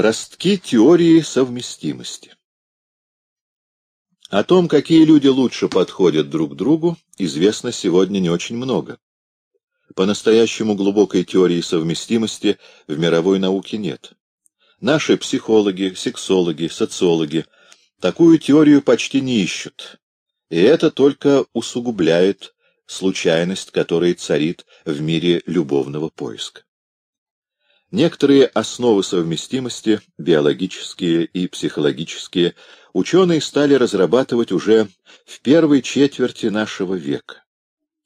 Ростки теории совместимости. О том, какие люди лучше подходят друг другу, известно сегодня не очень много. По-настоящему глубокой теории совместимости в мировой науке нет. Наши психологи, сексологи, социологи такую теорию почти не ищут, и это только усугубляет случайность, которая царит в мире любовного поиска. Некоторые основы совместимости, биологические и психологические, ученые стали разрабатывать уже в первой четверти нашего века.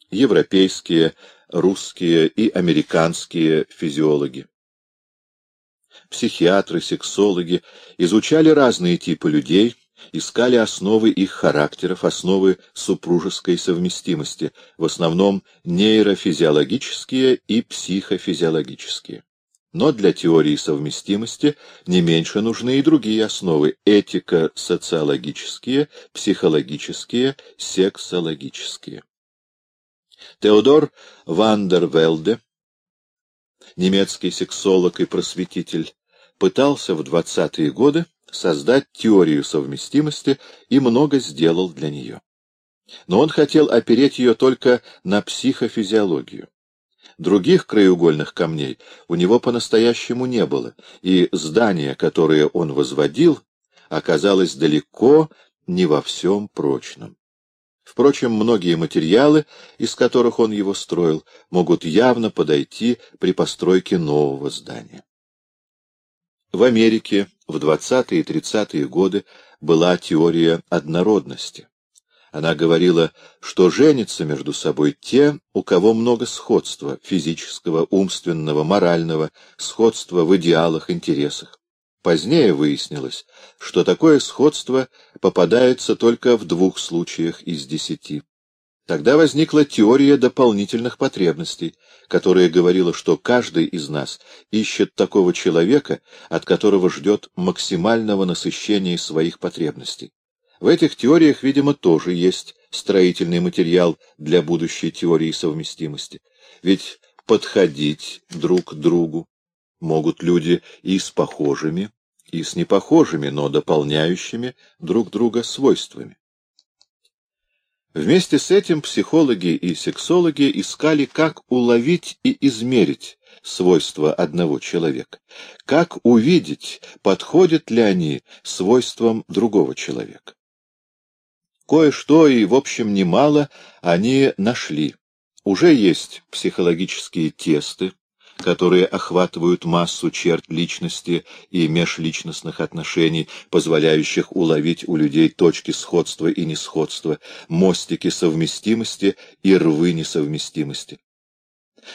Европейские, русские и американские физиологи. Психиатры, сексологи изучали разные типы людей, искали основы их характеров, основы супружеской совместимости, в основном нейрофизиологические и психофизиологические. Но для теории совместимости не меньше нужны и другие основы — этико-социологические, психологические, сексологические. Теодор Вандервелде, немецкий сексолог и просветитель, пытался в 20-е годы создать теорию совместимости и много сделал для нее. Но он хотел опереть ее только на психофизиологию. Других краеугольных камней у него по-настоящему не было, и здание, которое он возводил, оказалось далеко не во всем прочным. Впрочем, многие материалы, из которых он его строил, могут явно подойти при постройке нового здания. В Америке в 20-е и 30-е годы была теория однородности. Она говорила, что женятся между собой те, у кого много сходства физического, умственного, морального, сходства в идеалах, интересах. Позднее выяснилось, что такое сходство попадается только в двух случаях из десяти. Тогда возникла теория дополнительных потребностей, которая говорила, что каждый из нас ищет такого человека, от которого ждет максимального насыщения своих потребностей. В этих теориях, видимо, тоже есть строительный материал для будущей теории совместимости. Ведь подходить друг к другу могут люди и с похожими, и с непохожими, но дополняющими друг друга свойствами. Вместе с этим психологи и сексологи искали, как уловить и измерить свойства одного человека, как увидеть, подходят ли они свойствам другого человека. Кое-что и, в общем, немало они нашли. Уже есть психологические тесты, которые охватывают массу черт личности и межличностных отношений, позволяющих уловить у людей точки сходства и несходства, мостики совместимости и рвы несовместимости.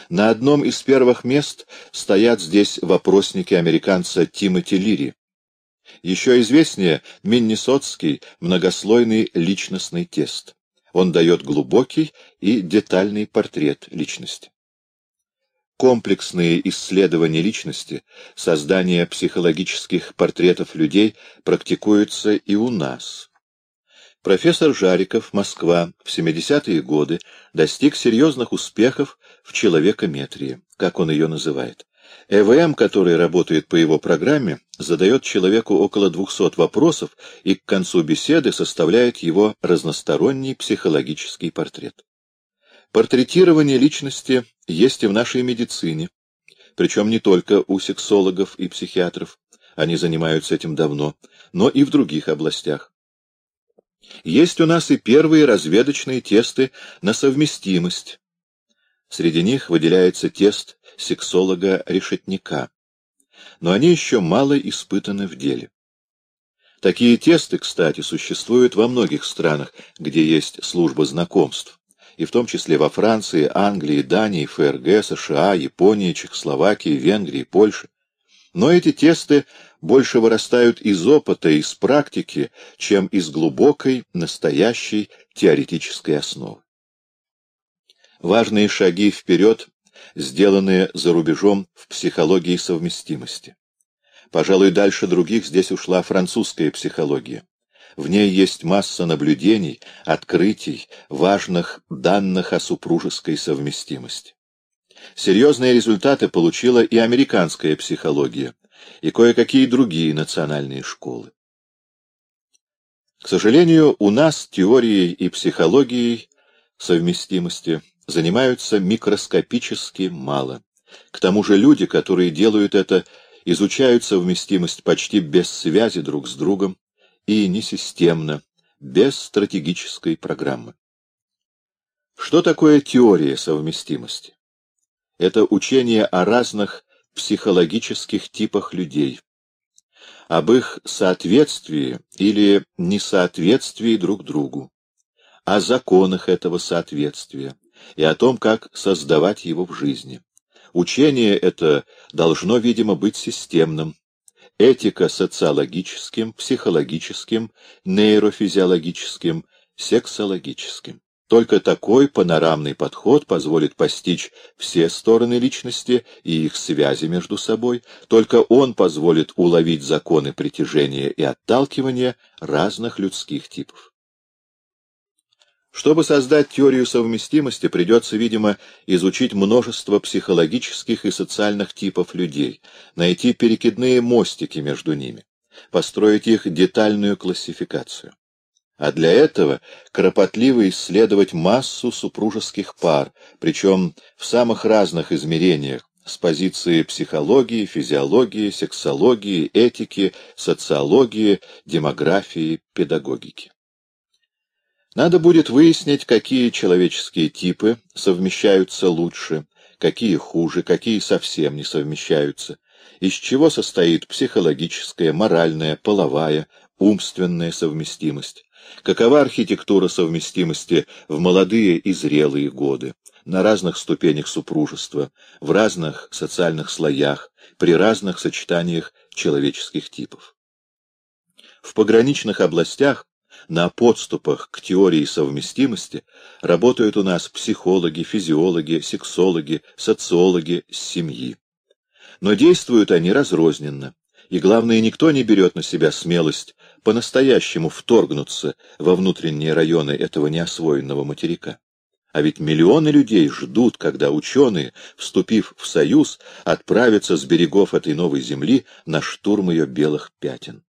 На одном из первых мест стоят здесь вопросники американца Тимоти Лири, еще известнее Миннесотский многослойный личностный тест. Он дает глубокий и детальный портрет личности. Комплексные исследования личности, создание психологических портретов людей практикуются и у нас. Профессор Жариков, Москва, в 70-е годы достиг серьезных успехов в человекометрии, как он ее называет. ЭВМ, который работает по его программе, задает человеку около 200 вопросов и к концу беседы составляет его разносторонний психологический портрет. Портретирование личности есть и в нашей медицине, причем не только у сексологов и психиатров, они занимаются этим давно, но и в других областях. Есть у нас и первые разведочные тесты на совместимость. Среди них выделяется тест сексолога-решетника. Но они еще мало испытаны в деле. Такие тесты, кстати, существуют во многих странах, где есть служба знакомств, и в том числе во Франции, Англии, Дании, ФРГ, США, Японии, Чехословакии, Венгрии, Польше. Но эти тесты больше вырастают из опыта, из практики, чем из глубокой, настоящей теоретической основы. Важные шаги вперед сделанные за рубежом в психологии совместимости. Пожалуй, дальше других здесь ушла французская психология. В ней есть масса наблюдений, открытий, важных данных о супружеской совместимости. Серьезные результаты получила и американская психология, и кое-какие другие национальные школы. К сожалению, у нас теорией и психологией совместимости занимаются микроскопически мало. К тому же люди, которые делают это, изучают совместимость почти без связи друг с другом и несистемно, без стратегической программы. Что такое теория совместимости? Это учение о разных психологических типах людей, об их соответствии или несоответствии друг другу, о законах этого соответствия и о том, как создавать его в жизни. Учение это должно, видимо, быть системным, этика социологическим, психологическим, нейрофизиологическим, сексологическим. Только такой панорамный подход позволит постичь все стороны личности и их связи между собой, только он позволит уловить законы притяжения и отталкивания разных людских типов. Чтобы создать теорию совместимости, придется, видимо, изучить множество психологических и социальных типов людей, найти перекидные мостики между ними, построить их детальную классификацию а для этого кропотливо исследовать массу супружеских пар, причем в самых разных измерениях, с позиции психологии, физиологии, сексологии, этики, социологии, демографии, педагогики. Надо будет выяснить, какие человеческие типы совмещаются лучше, какие хуже, какие совсем не совмещаются, из чего состоит психологическая, моральная, половая, умственная совместимость, какова архитектура совместимости в молодые и зрелые годы, на разных ступенях супружества, в разных социальных слоях, при разных сочетаниях человеческих типов. В пограничных областях, на подступах к теории совместимости, работают у нас психологи, физиологи, сексологи, социологи семьи. Но действуют они разрозненно, и, главное, никто не берет на себя смелость по-настоящему вторгнуться во внутренние районы этого неосвоенного материка. А ведь миллионы людей ждут, когда ученые, вступив в союз, отправятся с берегов этой новой земли на штурм ее белых пятен.